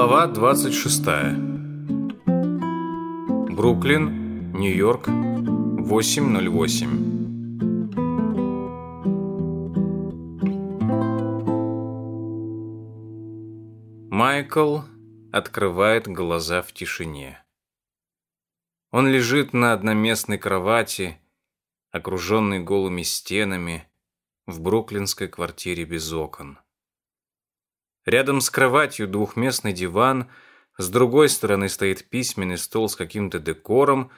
Глава 26. Бруклин, Нью-Йорк, 808. Майкл открывает глаза в тишине. Он лежит на одноместной кровати, окруженный голыми стенами, в бруклинской квартире без окон. Рядом с кроватью двухместный диван, с другой стороны стоит письменный стол с каким-то декором,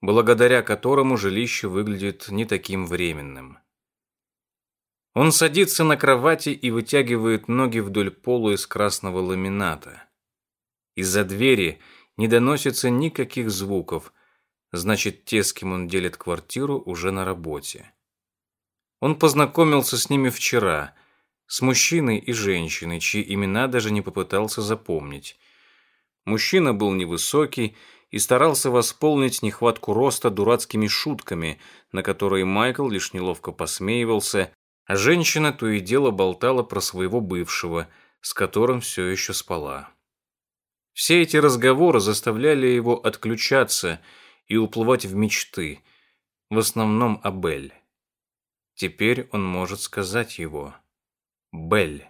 благодаря которому жилище выглядит не таким временным. Он садится на кровати и вытягивает ноги вдоль пола из красного ламината. Из-за двери не доносится никаких звуков, значит, те, с кем он делит квартиру, уже на работе. Он познакомился с ними вчера, с мужчиной и женщиной, чьи имена даже не попытался запомнить. Мужчина был невысокий и старался восполнить нехватку роста дурацкими шутками, на которые Майкл лишь неловко посмеивался, а женщина то и дело болтала про своего бывшего, с которым все еще спала. Все эти разговоры заставляли его отключаться и уплывать в мечты, в основном о Белль. Теперь он может сказать его. Белль.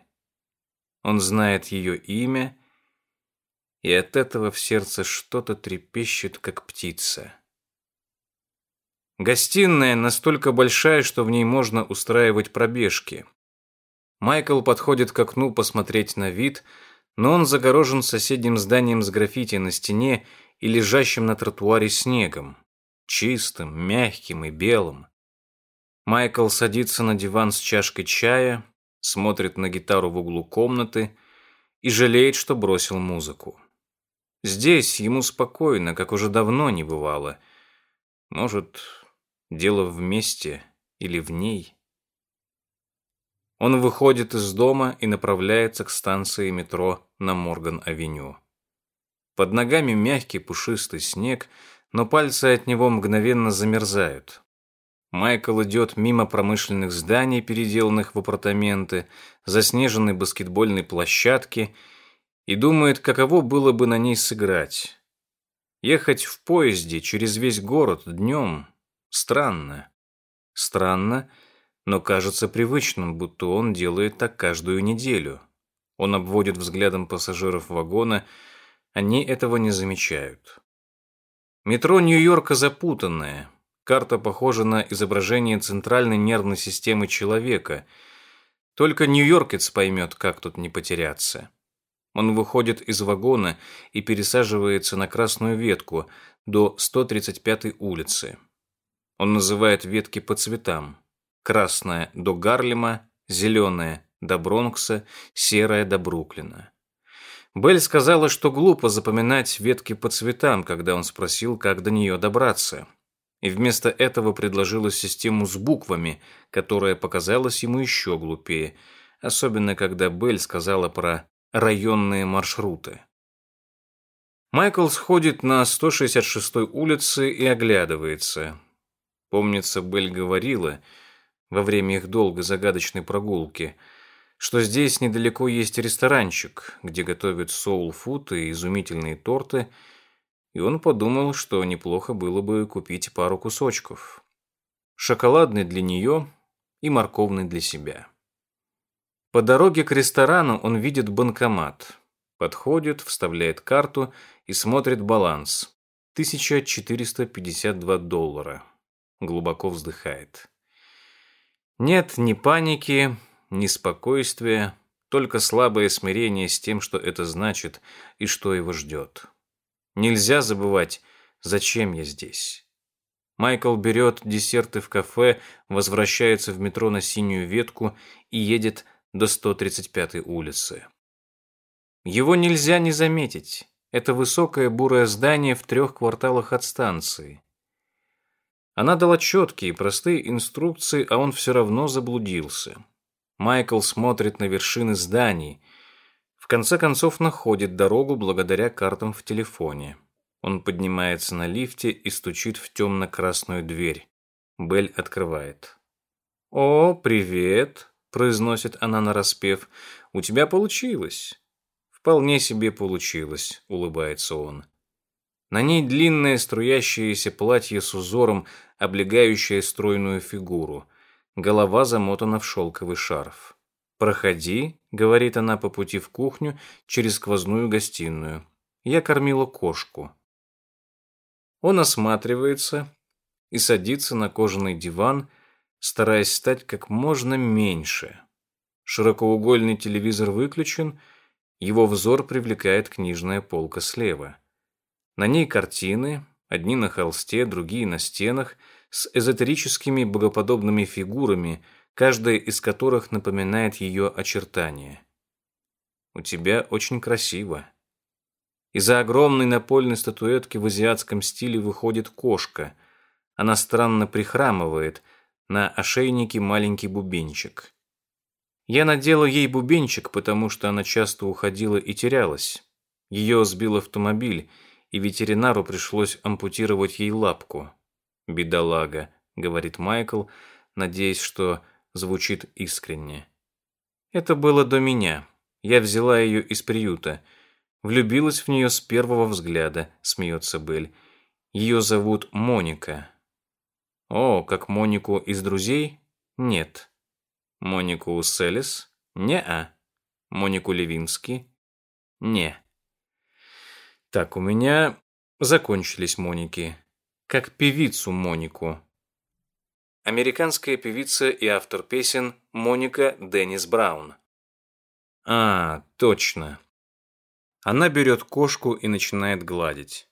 Он знает ее имя, и от этого в сердце что-то трепещет, как птица. Гостиная настолько большая, что в ней можно устраивать пробежки. Майкл подходит к окну посмотреть на вид, но он загорожен соседним зданием с граффити на стене и лежащим на тротуаре снегом, чистым, мягким и белым. Майкл садится на диван с чашкой чая, смотрит на гитару в углу комнаты и жалеет, что бросил музыку. Здесь ему спокойно, как уже давно не бывало. Может, дело вместе или в ней? Он выходит из дома и направляется к станции метро на Морган-авеню. Под ногами мягкий пушистый снег, но пальцы от него мгновенно замерзают. Майкл идет мимо промышленных зданий, переделанных в апартаменты, заснеженной баскетбольной площадки и думает, каково было бы на ней сыграть. Ехать в поезде через весь город днем странно. Странно, но кажется привычным, будто он делает так каждую неделю. Он обводит взглядом пассажиров вагона, они этого не замечают. Метро Нью-Йорка запутанное, Карта похожа на изображение центральной нервной системы человека. Только нью-йоркец поймет, как тут не потеряться. Он выходит из вагона и пересаживается на красную ветку до 135-й улицы. Он называет ветки по цветам. Красная до Гарлема, зеленая до Бронкса, серая до Бруклина. Белль сказала, что глупо запоминать ветки по цветам, когда он спросил, как до нее добраться и вместо этого предложила систему с буквами, которая показалась ему еще глупее, особенно когда Белль сказала про районные маршруты. Майкл сходит на 166-й улице и оглядывается. Помнится, Белль говорила во время их долгой загадочной прогулки, что здесь недалеко есть ресторанчик, где готовят соул-фуд и изумительные торты – и он подумал, что неплохо было бы купить пару кусочков. Шоколадный для нее и морковный для себя. По дороге к ресторану он видит банкомат. Подходит, вставляет карту и смотрит баланс. 1452 доллара. Глубоко вздыхает. Нет ни паники, ни спокойствия, только слабое смирение с тем, что это значит и что его ждет. Нельзя забывать, зачем я здесь. Майкл берет десерты в кафе, возвращается в метро на синюю ветку и едет до 135-й улицы. Его нельзя не заметить. Это высокое бурое здание в трех кварталах от станции. Она дала четкие простые инструкции, а он все равно заблудился. Майкл смотрит на вершины зданий – в конце концов находит дорогу благодаря картам в телефоне. Он поднимается на лифте и стучит в темно-красную дверь. Белль открывает. «О, привет!» – произносит она нараспев. «У тебя получилось!» Вполне себе получилось, улыбается он. На ней длинное струящееся платье с узором, облегающее стройную фигуру. Голова замотана в шелковый шарф. «Проходи», — говорит она по пути в кухню через сквозную гостиную. «Я кормила кошку». Он осматривается и садится на кожаный диван, стараясь стать как можно меньше. Широкоугольный телевизор выключен, его взор привлекает книжная полка слева. На ней картины, одни на холсте, другие на стенах, с эзотерическими богоподобными фигурами, каждая из которых напоминает ее очертания. «У тебя очень красиво». Из-за огромной напольной статуэтки в азиатском стиле выходит кошка. Она странно прихрамывает, на ошейнике маленький бубенчик. Я надела ей бубенчик, потому что она часто уходила и терялась. Ее сбил автомобиль, и ветеринару пришлось ампутировать ей лапку. «Бедолага», — говорит Майкл, надеясь, что звучит искренне. «Это было до меня. Я взяла ее из приюта. Влюбилась в нее с первого взгляда», — смеется Белль. «Ее зовут Моника». «О, как Монику из «Друзей»?» «Нет». Монику Селес? Не-а. Монику Левински? Не. Так, у меня закончились Моники. Как певицу Монику. Американская певица и автор песен Моника Деннис Браун. А, точно. Она берет кошку и начинает гладить.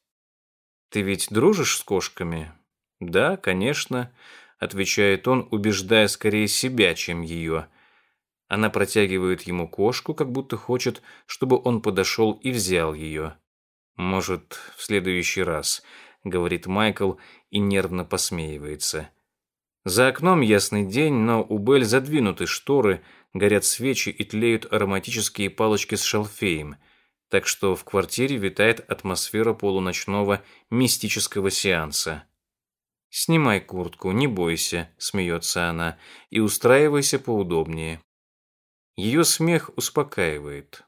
Ты ведь дружишь с кошками? Да, конечно отвечает он, убеждая скорее себя, чем ее. Она протягивает ему кошку, как будто хочет, чтобы он подошел и взял ее. «Может, в следующий раз», — говорит Майкл и нервно посмеивается. За окном ясный день, но у Белль задвинуты шторы, горят свечи и тлеют ароматические палочки с шалфеем, так что в квартире витает атмосфера полуночного мистического сеанса. «Снимай куртку, не бойся», — смеется она, — «и устраивайся поудобнее». Ее смех успокаивает.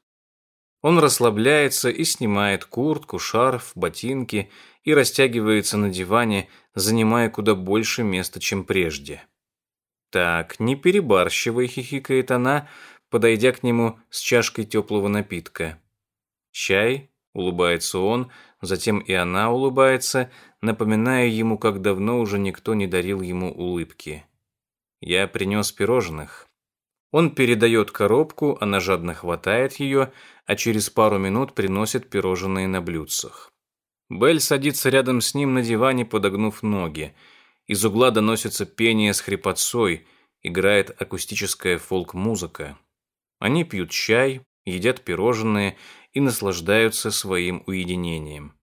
Он расслабляется и снимает куртку, шарф, ботинки и растягивается на диване, занимая куда больше места, чем прежде. «Так, не перебарщивай», — хихикает она, подойдя к нему с чашкой теплого напитка. «Чай?» — улыбается он, затем и она улыбается, напоминая ему, как давно уже никто не дарил ему улыбки. Я принес пирожных. Он передает коробку, она жадно хватает ее, а через пару минут приносит пирожные на блюдцах. Белль садится рядом с ним на диване, подогнув ноги. Из угла доносится пение с хрипотцой, играет акустическая фолк-музыка. Они пьют чай, едят пирожные и наслаждаются своим уединением.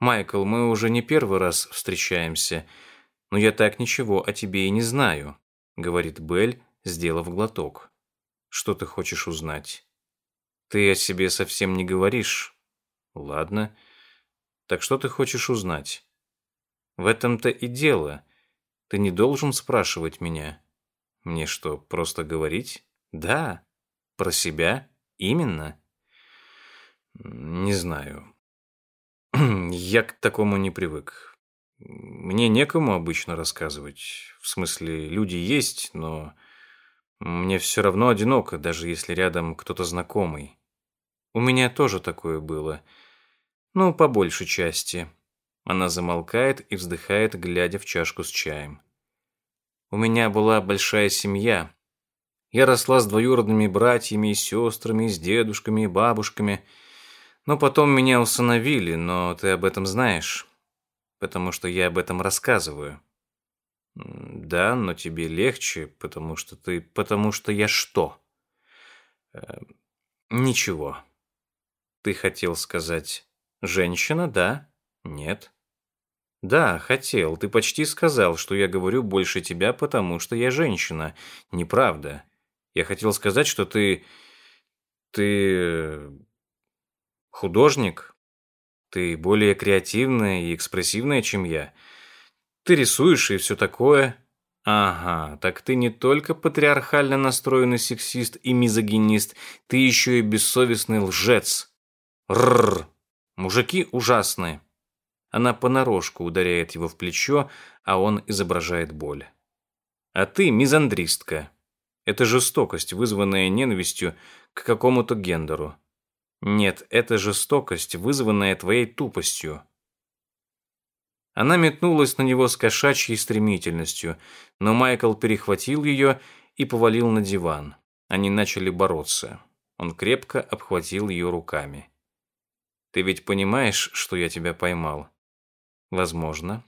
«Майкл, мы уже не первый раз встречаемся, но я так ничего о тебе и не знаю», говорит Белль, сделав глоток. «Что ты хочешь узнать?» «Ты о себе совсем не говоришь». «Ладно. Так что ты хочешь узнать?» «В этом-то и дело. Ты не должен спрашивать меня». «Мне что, просто говорить?» «Да. Про себя? Именно?» «Не знаю. Я к такому не привык. Мне некому обычно рассказывать. В смысле, люди есть, но мне все равно одиноко, даже если рядом кто-то знакомый. У меня тоже такое было. Ну, по большей части. Она замолкает и вздыхает, глядя в чашку с чаем. У меня была большая семья. Я росла с двоюродными братьями и сестрами, с дедушками и бабушками – но потом меня усыновили, но ты об этом знаешь, потому что я об этом рассказываю. Да, но тебе легче, потому что ты... Потому что я что? Э, ничего. Ты хотел сказать «женщина», да? Нет. Да, хотел. Ты почти сказал, что я говорю больше тебя, потому что я женщина. Неправда. Я хотел сказать, что ты... Ты Художник? Ты более креативная и экспрессивная, чем я. Ты рисуешь и все такое. Ага, так ты не только патриархально настроенный сексист и мизогинист, ты еще и бессовестный лжец. Рррр. Мужики ужасные. Она понарошку ударяет его в плечо, а он изображает боль. А ты мизандристка. Это жестокость, вызванная ненавистью к какому-то гендеру. Нет, это жестокость, вызванная твоей тупостью. Она метнулась на него с кошачьей стремительностью, но Майкл перехватил ее и повалил на диван. Они начали бороться. Он крепко обхватил ее руками. «Ты ведь понимаешь, что я тебя поймал?» «Возможно».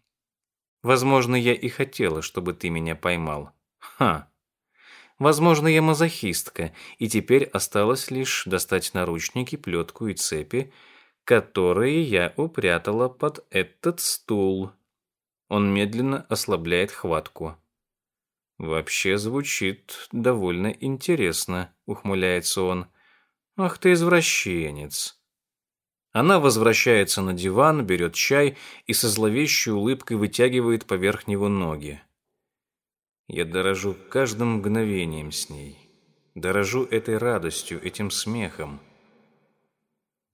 «Возможно, я и хотела, чтобы ты меня поймал». «Ха!» «Возможно, я мазохистка, и теперь осталось лишь достать наручники, плетку и цепи, которые я упрятала под этот стул. Он медленно ослабляет хватку. Вообще звучит довольно интересно, ухмыляется он. Ах ты извращенец. Она возвращается на диван, берет чай и со зловещей улыбкой вытягивает поверх него ноги. Я дорожу каждым мгновением с ней. Дорожу этой радостью, этим смехом.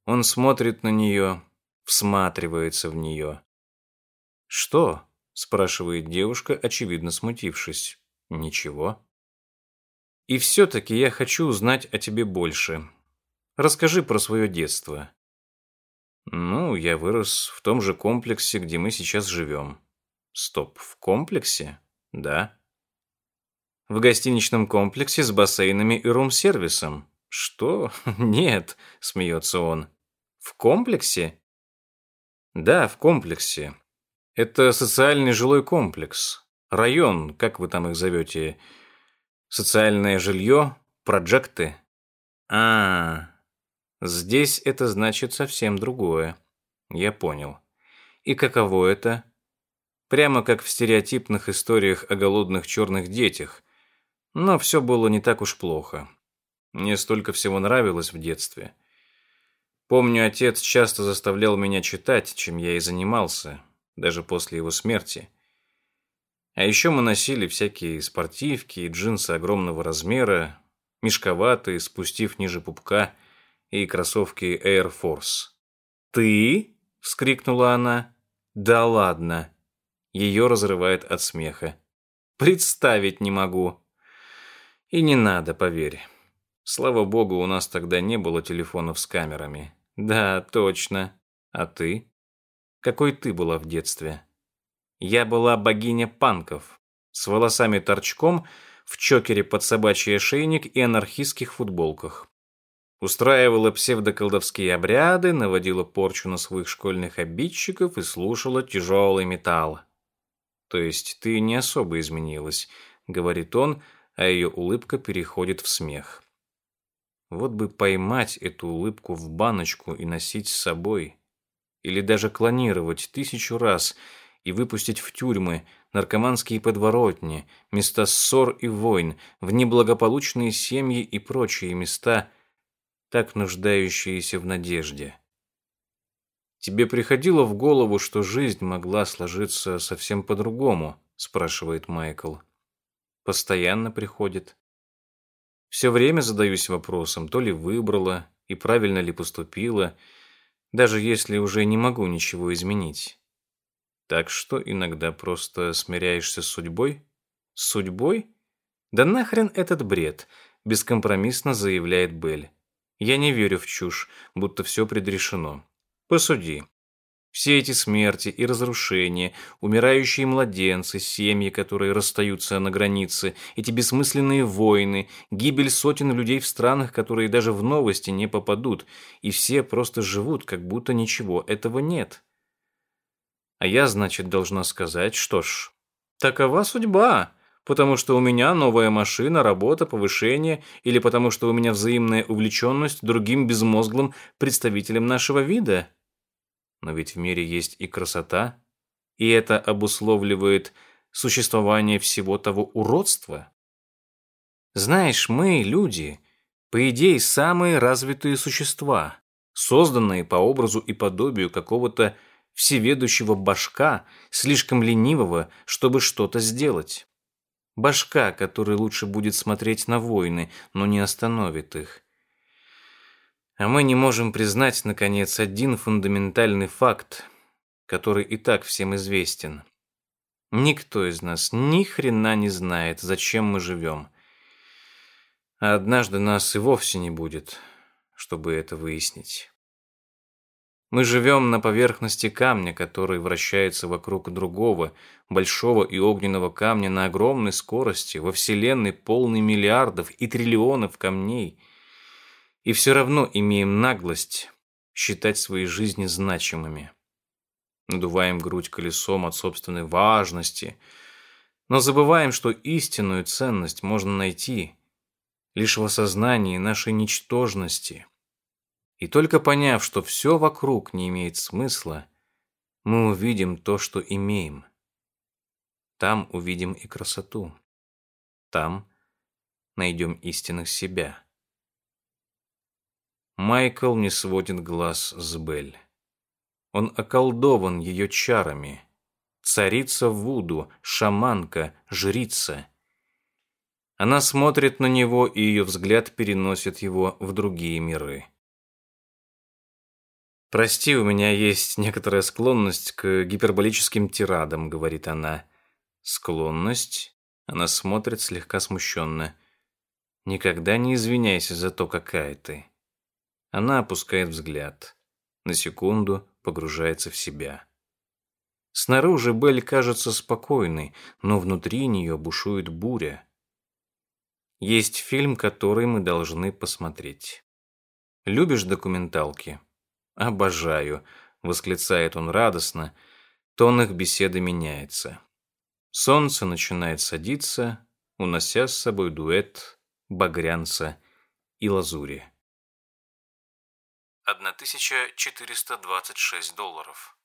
Он смотрит на нее, всматривается в нее. «Что?» – спрашивает девушка, очевидно смутившись. «Ничего». «И все-таки я хочу узнать о тебе больше. Расскажи про свое детство». «Ну, я вырос в том же комплексе, где мы сейчас живем». «Стоп, в комплексе?» «Да». «В гостиничном комплексе с бассейнами и рум-сервисом». «Что? Нет», – смеется он. В комплексе? Да, в комплексе. Это социальный жилой комплекс. Район, как вы там их зовете? Социальное жилье? Проджекты? А, здесь это значит совсем другое. Я понял. И каково это? Прямо как в стереотипных историях о голодных черных детях. Но все было не так уж плохо. Мне столько всего нравилось в детстве. Помню, отец часто заставлял меня читать, чем я и занимался, даже после его смерти. А еще мы носили всякие спортивки и джинсы огромного размера, мешковатые, спустив ниже пупка, и кроссовки Air Force. «Ты?» — вскрикнула она. «Да ладно!» Ее разрывает от смеха. «Представить не могу!» И не надо, поверь. Слава богу, у нас тогда не было телефонов с камерами. Да, точно. А ты? Какой ты была в детстве? Я была богиня панков, с волосами торчком, в чокере под собачий ошейник и анархистских футболках. Устраивала псевдоколдовские обряды, наводила порчу на своих школьных обидчиков и слушала тяжелый металл. То есть ты не особо изменилась, говорит он, а ее улыбка переходит в смех. Вот бы поймать эту улыбку в баночку и носить с собой. Или даже клонировать тысячу раз и выпустить в тюрьмы, наркоманские подворотни, места ссор и войн, в неблагополучные семьи и прочие места, так нуждающиеся в надежде. «Тебе приходило в голову, что жизнь могла сложиться совсем по-другому?» спрашивает Майкл. «Постоянно приходит. Все время задаюсь вопросом, то ли выбрала и правильно ли поступила, даже если уже не могу ничего изменить. Так что иногда просто смиряешься с судьбой? С судьбой? Да нахрен этот бред, бескомпромиссно заявляет Белль. Я не верю в чушь, будто все предрешено. Посуди. Все эти смерти и разрушения, умирающие младенцы, семьи, которые расстаются на границе, эти бессмысленные войны, гибель сотен людей в странах, которые даже в новости не попадут, и все просто живут, как будто ничего этого нет. А я, значит, должна сказать, что ж, такова судьба, потому что у меня новая машина, работа, повышение, или потому что у меня взаимная увлеченность другим безмозглым представителем нашего вида. Но ведь в мире есть и красота, и это обусловливает существование всего того уродства. Знаешь, мы, люди, по идее, самые развитые существа, созданные по образу и подобию какого-то всеведущего башка, слишком ленивого, чтобы что-то сделать. Башка, который лучше будет смотреть на войны, но не остановит их. А мы не можем признать, наконец, один фундаментальный факт, который и так всем известен. Никто из нас ни хрена не знает, зачем мы живем. А однажды нас и вовсе не будет, чтобы это выяснить. Мы живем на поверхности камня, который вращается вокруг другого, большого и огненного камня на огромной скорости, во Вселенной полной миллиардов и триллионов камней – и все равно имеем наглость считать свои жизни значимыми. Надуваем грудь колесом от собственной важности, но забываем, что истинную ценность можно найти лишь в осознании нашей ничтожности. И только поняв, что все вокруг не имеет смысла, мы увидим то, что имеем. Там увидим и красоту. Там найдем истинных себя. Майкл не сводит глаз с Белль. Он околдован ее чарами. Царица Вуду, шаманка, жрица. Она смотрит на него, и ее взгляд переносит его в другие миры. «Прости, у меня есть некоторая склонность к гиперболическим тирадам», — говорит она. «Склонность?» Она смотрит слегка смущенно. «Никогда не извиняйся за то, какая ты. Она опускает взгляд. На секунду погружается в себя. Снаружи Белль кажется спокойной, но внутри нее бушует буря. Есть фильм, который мы должны посмотреть. Любишь документалки? Обожаю, восклицает он радостно. Тон их беседы меняется. Солнце начинает садиться, унося с собой дуэт багрянца и лазури. 1426 долларов.